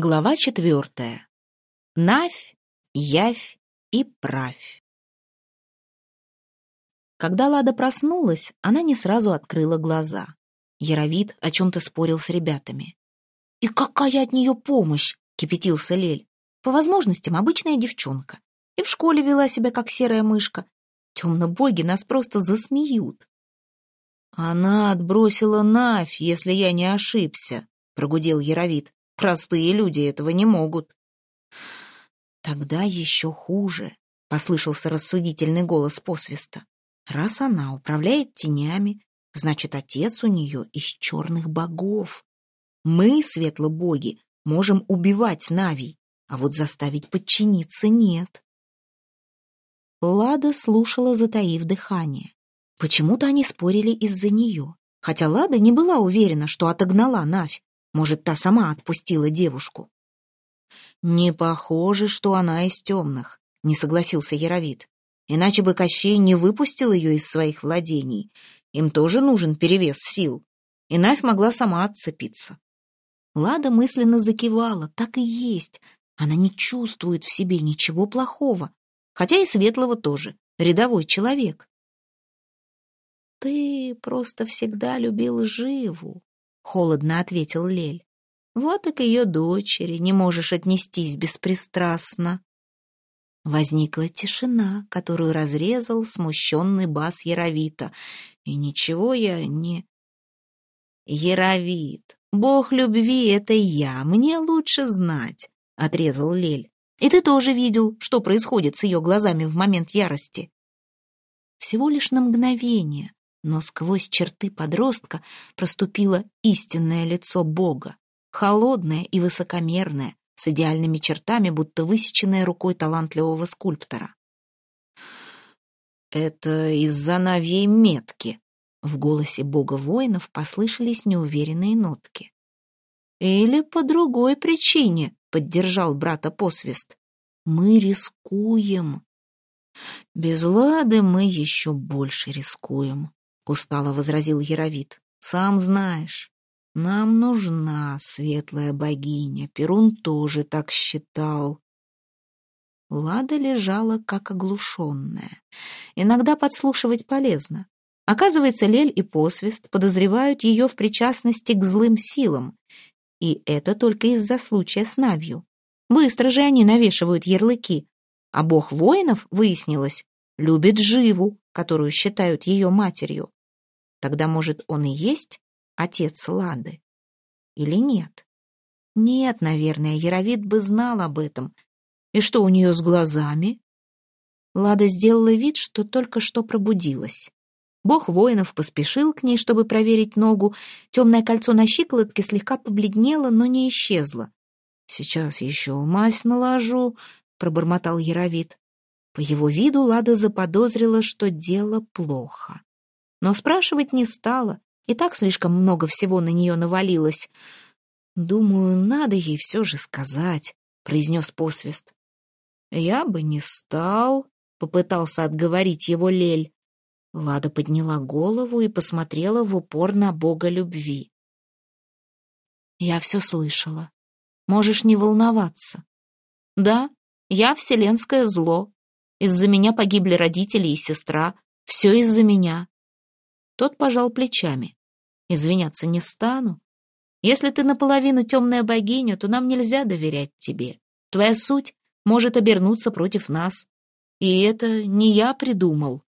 Глава четвертая. Навь, явь и правь. Когда Лада проснулась, она не сразу открыла глаза. Яровид о чем-то спорил с ребятами. «И какая от нее помощь?» — кипятился Лель. «По возможностям обычная девчонка. И в школе вела себя, как серая мышка. Темно-боги нас просто засмеют». «Она отбросила Навь, если я не ошибся», — прогудел Яровид. Простые люди этого не могут. Тогда еще хуже, послышался рассудительный голос посвиста. Раз она управляет тенями, значит, отец у нее из черных богов. Мы, светло-боги, можем убивать Навий, а вот заставить подчиниться нет. Лада слушала, затаив дыхание. Почему-то они спорили из-за нее, хотя Лада не была уверена, что отогнала Навь. Может, та сама отпустила девушку? «Не похоже, что она из темных», — не согласился Яровит. «Иначе бы Кощей не выпустил ее из своих владений. Им тоже нужен перевес сил. И Навь могла сама отцепиться». Лада мысленно закивала, так и есть. Она не чувствует в себе ничего плохого, хотя и светлого тоже, рядовой человек. «Ты просто всегда любил Живу», холодно ответил Лель. Вот и к ее дочери не можешь отнестись беспристрастно. Возникла тишина, которую разрезал смущенный бас Яровита. И ничего я не... Яровит, бог любви — это я, мне лучше знать, — отрезал Лель. И ты тоже видел, что происходит с ее глазами в момент ярости. Всего лишь на мгновение но сквозь черты подростка проступило истинное лицо Бога, холодное и высокомерное, с идеальными чертами, будто высеченное рукой талантливого скульптора. «Это из-за навьей метки», — в голосе бога воинов послышались неуверенные нотки. «Или по другой причине», — поддержал брата посвист. «Мы рискуем». «Без лады мы еще больше рискуем», устало возразил Яровит. Сам знаешь, нам нужна светлая богиня. Перун тоже так считал. Лада лежала как оглушенная. Иногда подслушивать полезно. Оказывается, Лель и Посвист подозревают ее в причастности к злым силам. И это только из-за случая с Навью. Быстро же они навешивают ярлыки. А бог воинов, выяснилось, любит Живу, которую считают ее матерью. Тогда, может, он и есть отец Лады? Или нет? Нет, наверное, Яровид бы знал об этом. И что у нее с глазами? Лада сделала вид, что только что пробудилась. Бог воинов поспешил к ней, чтобы проверить ногу. Темное кольцо на щиколотке слегка побледнело, но не исчезло. «Сейчас еще мазь наложу», — пробормотал Яровид. По его виду Лада заподозрила, что дело плохо но спрашивать не стала, и так слишком много всего на нее навалилось. «Думаю, надо ей все же сказать», — произнес посвист. «Я бы не стал», — попытался отговорить его Лель. Лада подняла голову и посмотрела в упор на бога любви. «Я все слышала. Можешь не волноваться. Да, я вселенское зло. Из-за меня погибли родители и сестра. Все из-за меня. Тот пожал плечами. «Извиняться не стану. Если ты наполовину темная богиня, то нам нельзя доверять тебе. Твоя суть может обернуться против нас. И это не я придумал».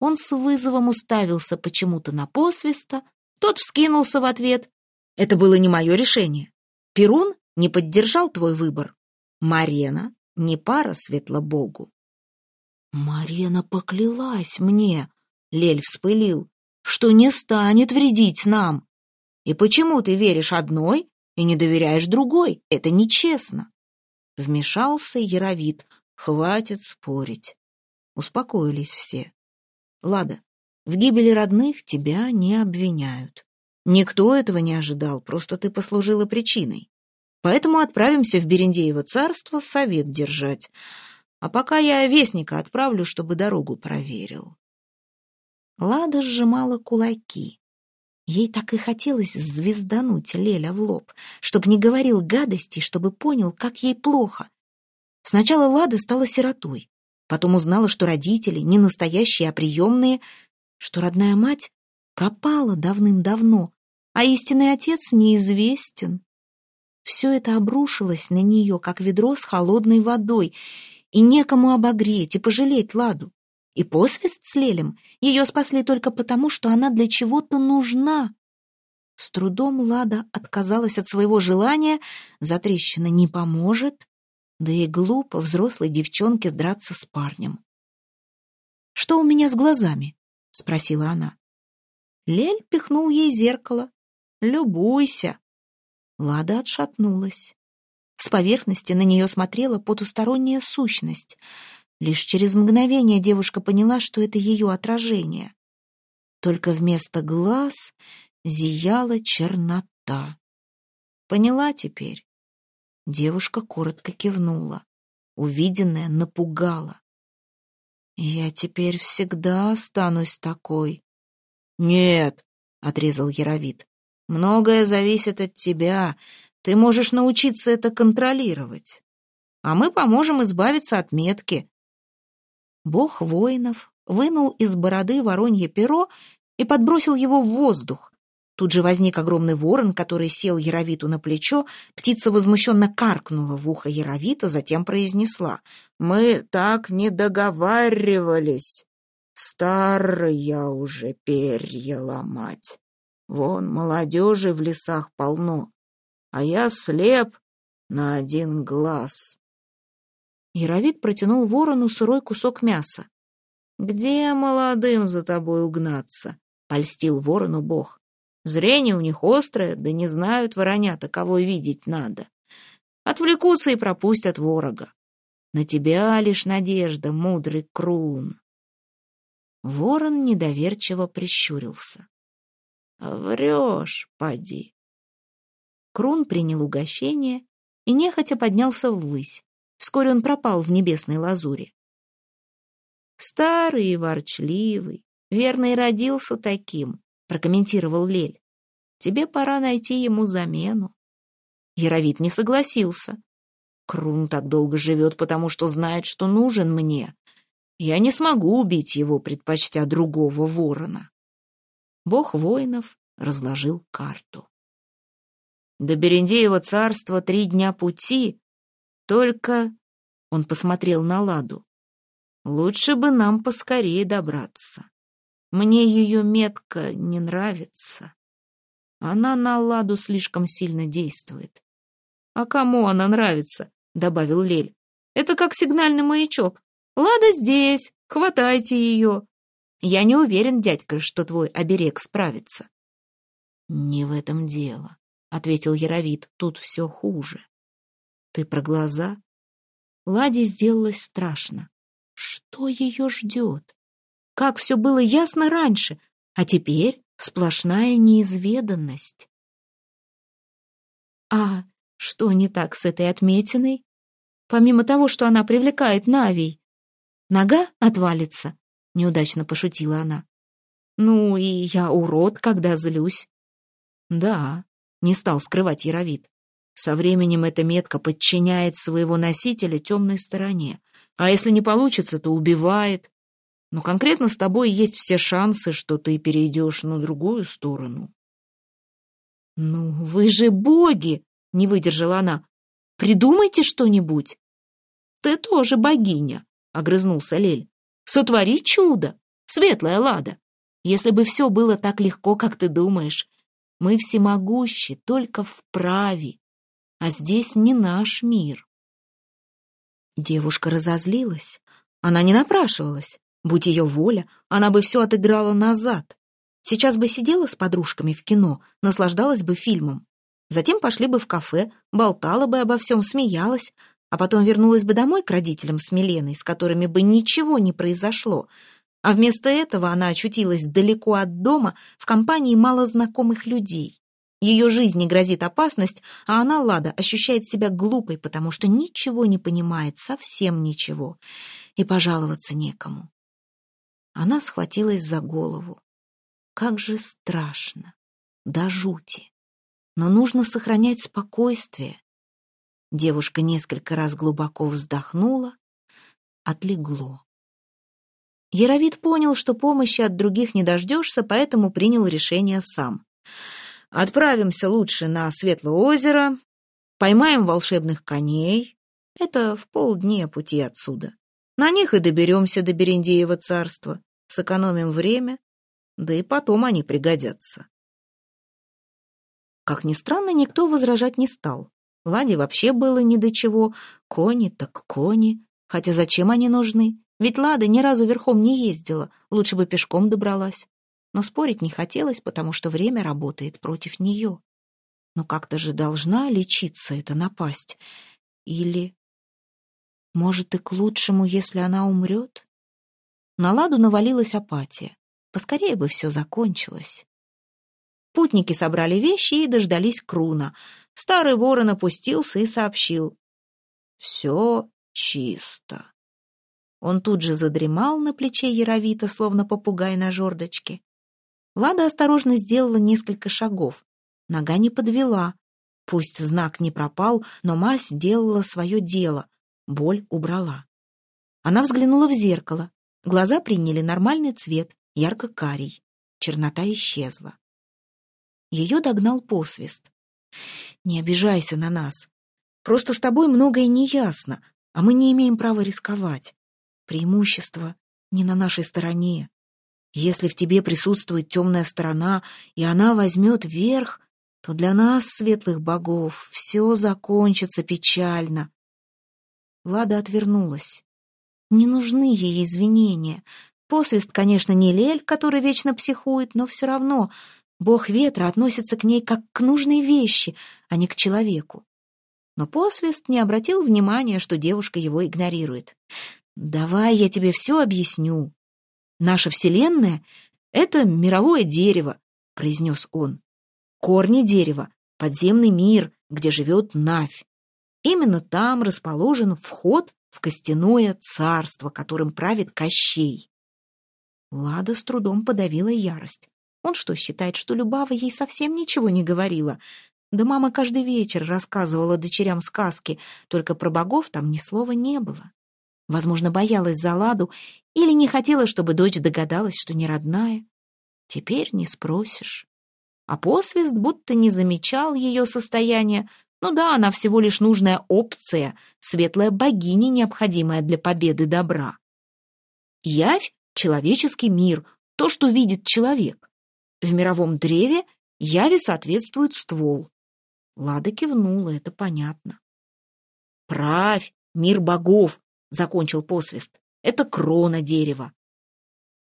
Он с вызовом уставился почему-то на посвиста, тот вскинулся в ответ. «Это было не мое решение. Перун не поддержал твой выбор. Марена не пара светлобогу». «Марена поклялась мне», — Лель вспылил что не станет вредить нам. И почему ты веришь одной и не доверяешь другой? Это нечестно. Вмешался Яровит. Хватит спорить. Успокоились все. Лада, в гибели родных тебя не обвиняют. Никто этого не ожидал, просто ты послужила причиной. Поэтому отправимся в Берендеево царство совет держать. А пока я вестника отправлю, чтобы дорогу проверил. Лада сжимала кулаки. Ей так и хотелось звездануть Леля в лоб, чтобы не говорил гадости, чтобы понял, как ей плохо. Сначала Лада стала сиротой, потом узнала, что родители не настоящие, а приемные, что родная мать пропала давным-давно, а истинный отец неизвестен. Все это обрушилось на нее, как ведро с холодной водой, и некому обогреть и пожалеть Ладу. И посвист с Лелем ее спасли только потому, что она для чего-то нужна. С трудом Лада отказалась от своего желания, затрещина не поможет, да и глупо взрослой девчонке драться с парнем. «Что у меня с глазами?» — спросила она. Лель пихнул ей зеркало. «Любуйся!» Лада отшатнулась. С поверхности на нее смотрела потусторонняя сущность — Лишь через мгновение девушка поняла, что это ее отражение. Только вместо глаз зияла чернота. Поняла теперь. Девушка коротко кивнула. Увиденное напугало. «Я теперь всегда останусь такой». «Нет», — отрезал Яровит, — «многое зависит от тебя. Ты можешь научиться это контролировать. А мы поможем избавиться от метки бог воинов вынул из бороды воронье перо и подбросил его в воздух. Тут же возник огромный ворон, который сел Яровиту на плечо. Птица возмущенно каркнула в ухо Яровита, затем произнесла. «Мы так не договаривались. Старый я уже перья ломать. Вон молодежи в лесах полно, а я слеп на один глаз. Яровид протянул ворону сырой кусок мяса. «Где молодым за тобой угнаться?» — польстил ворону бог. «Зрение у них острое, да не знают воронята, кого видеть надо. Отвлекутся и пропустят ворога. На тебя лишь надежда, мудрый крун». Ворон недоверчиво прищурился. «Врешь, поди». Крун принял угощение и нехотя поднялся ввысь. Вскоре он пропал в небесной лазуре. «Старый и ворчливый, верно и родился таким», — прокомментировал Лель. «Тебе пора найти ему замену». Яровит не согласился. «Крун так долго живет, потому что знает, что нужен мне. Я не смогу убить его, предпочтя другого ворона». Бог воинов разложил карту. До Берендеева царства три дня пути, только...» Он посмотрел на Ладу. «Лучше бы нам поскорее добраться. Мне ее метка не нравится. Она на Ладу слишком сильно действует». «А кому она нравится?» — добавил Лель. «Это как сигнальный маячок. Лада здесь, хватайте ее. Я не уверен, дядька, что твой оберег справится». «Не в этом дело», — ответил Яровит. «Тут все хуже. Ты про глаза? Ладе сделалось страшно. Что ее ждет? Как все было ясно раньше, а теперь сплошная неизведанность. А что не так с этой отметиной? Помимо того, что она привлекает Навий. Нога отвалится, неудачно пошутила она. Ну и я урод, когда злюсь. Да, не стал скрывать Яровит. Со временем эта метка подчиняет своего носителя темной стороне. А если не получится, то убивает. Но конкретно с тобой есть все шансы, что ты перейдешь на другую сторону. «Ну, вы же боги!» — не выдержала она. «Придумайте что-нибудь!» «Ты тоже богиня!» — огрызнулся Лель. «Сотвори чудо! Светлая лада! Если бы все было так легко, как ты думаешь, мы всемогущи только в праве а здесь не наш мир. Девушка разозлилась. Она не напрашивалась. Будь ее воля, она бы все отыграла назад. Сейчас бы сидела с подружками в кино, наслаждалась бы фильмом. Затем пошли бы в кафе, болтала бы обо всем, смеялась, а потом вернулась бы домой к родителям с Миленой, с которыми бы ничего не произошло. А вместо этого она очутилась далеко от дома в компании малознакомых людей. Ее жизни грозит опасность, а она, Лада, ощущает себя глупой, потому что ничего не понимает, совсем ничего, и пожаловаться некому. Она схватилась за голову. Как же страшно. до жути. Но нужно сохранять спокойствие. Девушка несколько раз глубоко вздохнула, отлегло. Яровид понял, что помощи от других не дождешься, поэтому принял решение сам. «Отправимся лучше на Светлое озеро, поймаем волшебных коней. Это в полдня пути отсюда. На них и доберемся до Берендеева царства, сэкономим время, да и потом они пригодятся». Как ни странно, никто возражать не стал. Ладе вообще было ни до чего. Кони так кони. Хотя зачем они нужны? Ведь Лада ни разу верхом не ездила, лучше бы пешком добралась. Но спорить не хотелось, потому что время работает против нее. Но как-то же должна лечиться эта напасть. Или... Может, и к лучшему, если она умрет? На Ладу навалилась апатия. Поскорее бы все закончилось. Путники собрали вещи и дождались Круна. Старый ворон опустился и сообщил. «Все чисто». Он тут же задремал на плече Яровита, словно попугай на жердочке. Лада осторожно сделала несколько шагов. Нога не подвела. Пусть знак не пропал, но мазь делала свое дело. Боль убрала. Она взглянула в зеркало. Глаза приняли нормальный цвет, ярко-карий. Чернота исчезла. Ее догнал посвист. «Не обижайся на нас. Просто с тобой многое неясно, а мы не имеем права рисковать. Преимущество не на нашей стороне. Если в тебе присутствует темная сторона, и она возьмет верх, то для нас, светлых богов, все закончится печально. Лада отвернулась. Не нужны ей извинения. Посвист, конечно, не Лель, который вечно психует, но все равно бог ветра относится к ней как к нужной вещи, а не к человеку. Но посвист не обратил внимания, что девушка его игнорирует. Давай я тебе все объясню. Наша Вселенная — это мировое дерево, произнес он. Корни дерева — подземный мир, где живет Навь. Именно там расположен вход в костяное царство, которым правит Кощей. Лада с трудом подавила ярость. Он что, считает, что Любава ей совсем ничего не говорила? Да мама каждый вечер рассказывала дочерям сказки, только про богов там ни слова не было. Возможно, боялась за Ладу или не хотела, чтобы дочь догадалась, что не родная. Теперь не спросишь. А посвист будто не замечал ее состояние. Ну да, она всего лишь нужная опция, светлая богиня, необходимая для победы добра. Явь — человеческий мир, то, что видит человек. В мировом древе яви соответствует ствол. Лада кивнула, это понятно. «Правь, мир богов, — закончил посвист. «Это крона дерева».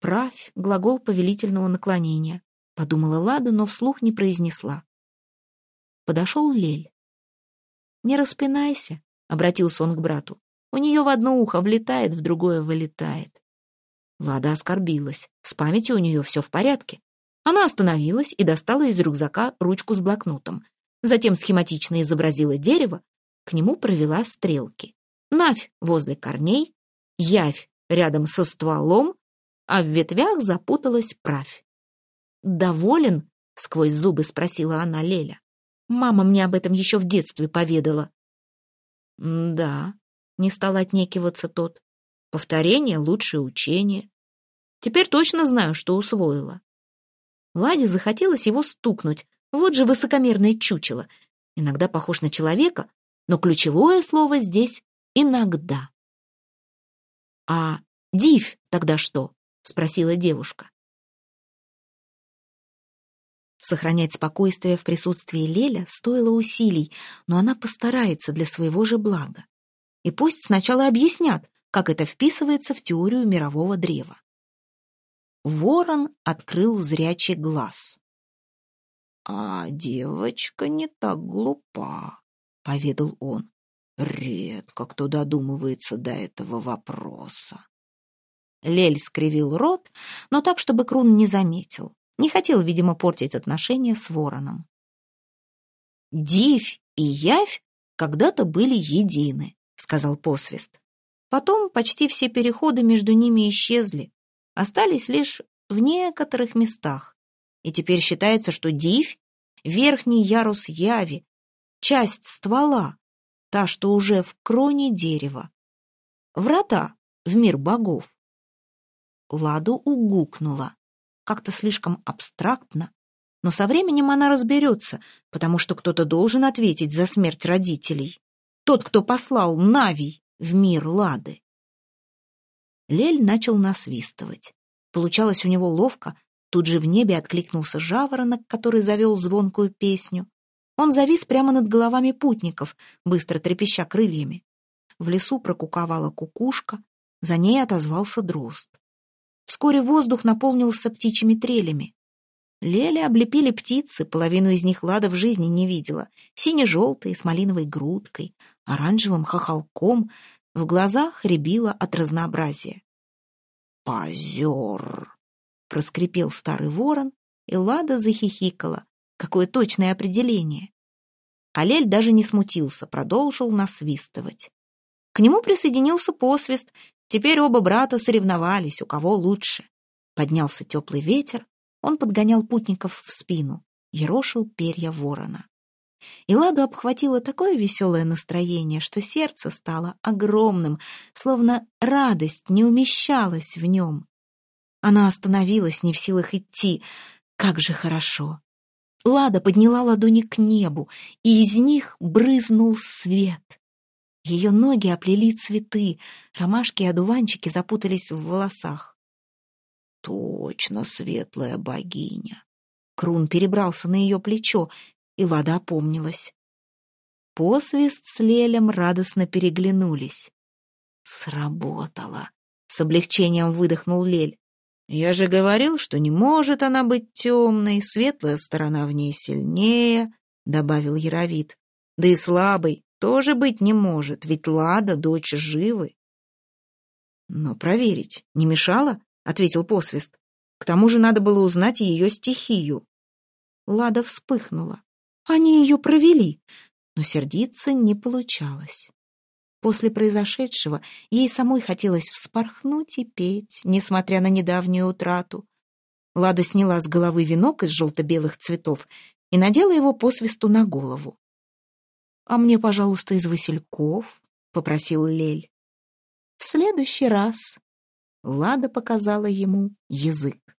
«Правь» — глагол повелительного наклонения, — подумала Лада, но вслух не произнесла. Подошел Лель. «Не распинайся», — обратился он к брату. «У нее в одно ухо влетает, в другое вылетает». Лада оскорбилась. С памятью у нее все в порядке. Она остановилась и достала из рюкзака ручку с блокнотом. Затем схематично изобразила дерево, к нему провела стрелки. Навь возле корней, явь рядом со стволом, а в ветвях запуталась правь. «Доволен?» — сквозь зубы спросила она Леля. «Мама мне об этом еще в детстве поведала». «Да», — не стал отнекиваться тот. «Повторение — лучшее учение. Теперь точно знаю, что усвоила». Ладе захотелось его стукнуть. Вот же высокомерное чучело. Иногда похож на человека, но ключевое слово здесь Иногда. «А Див тогда что?» — спросила девушка. Сохранять спокойствие в присутствии Леля стоило усилий, но она постарается для своего же блага. И пусть сначала объяснят, как это вписывается в теорию мирового древа. Ворон открыл зрячий глаз. «А девочка не так глупа», — поведал он. Редко кто додумывается до этого вопроса. Лель скривил рот, но так, чтобы Крун не заметил. Не хотел, видимо, портить отношения с вороном. «Дивь и Явь когда-то были едины», — сказал посвист. Потом почти все переходы между ними исчезли, остались лишь в некоторых местах. И теперь считается, что Дивь верхний ярус яви, часть ствола, та, что уже в кроне дерева. Врата в мир богов. Ладу угукнула. Как-то слишком абстрактно. Но со временем она разберется, потому что кто-то должен ответить за смерть родителей. Тот, кто послал Навий в мир Лады. Лель начал насвистывать. Получалось у него ловко, тут же в небе откликнулся жаворонок, который завел звонкую песню. Он завис прямо над головами путников, быстро трепеща крыльями. В лесу прокуковала кукушка, за ней отозвался дрозд. Вскоре воздух наполнился птичьими трелями. Лели облепили птицы, половину из них Лада в жизни не видела. Сине-желтой, с малиновой грудкой, оранжевым хохолком, в глазах рябило от разнообразия. «Позер!» — проскрипел старый ворон, и Лада захихикала. Какое точное определение! Алель даже не смутился, продолжил насвистывать. К нему присоединился посвист. Теперь оба брата соревновались, у кого лучше. Поднялся теплый ветер, он подгонял путников в спину, ерошил перья ворона. И Ладу обхватило такое веселое настроение, что сердце стало огромным, словно радость не умещалась в нем. Она остановилась, не в силах идти. Как же хорошо! Лада подняла ладони к небу, и из них брызнул свет. Ее ноги оплели цветы, ромашки и одуванчики запутались в волосах. Точно светлая богиня. Крун перебрался на ее плечо, и Лада опомнилась. Посвист с Лелем радостно переглянулись. «Сработало!» — с облегчением выдохнул Лель. «Я же говорил, что не может она быть темной, светлая сторона в ней сильнее», — добавил Яровит. «Да и слабой тоже быть не может, ведь Лада — дочь живы». «Но проверить не мешало?» — ответил посвист. «К тому же надо было узнать ее стихию». Лада вспыхнула. Они ее провели, но сердиться не получалось. После произошедшего ей самой хотелось вспорхнуть и петь, несмотря на недавнюю утрату. Лада сняла с головы венок из желто-белых цветов и надела его по свисту на голову. «А мне, пожалуйста, из васильков», — попросил Лель. «В следующий раз», — Лада показала ему язык.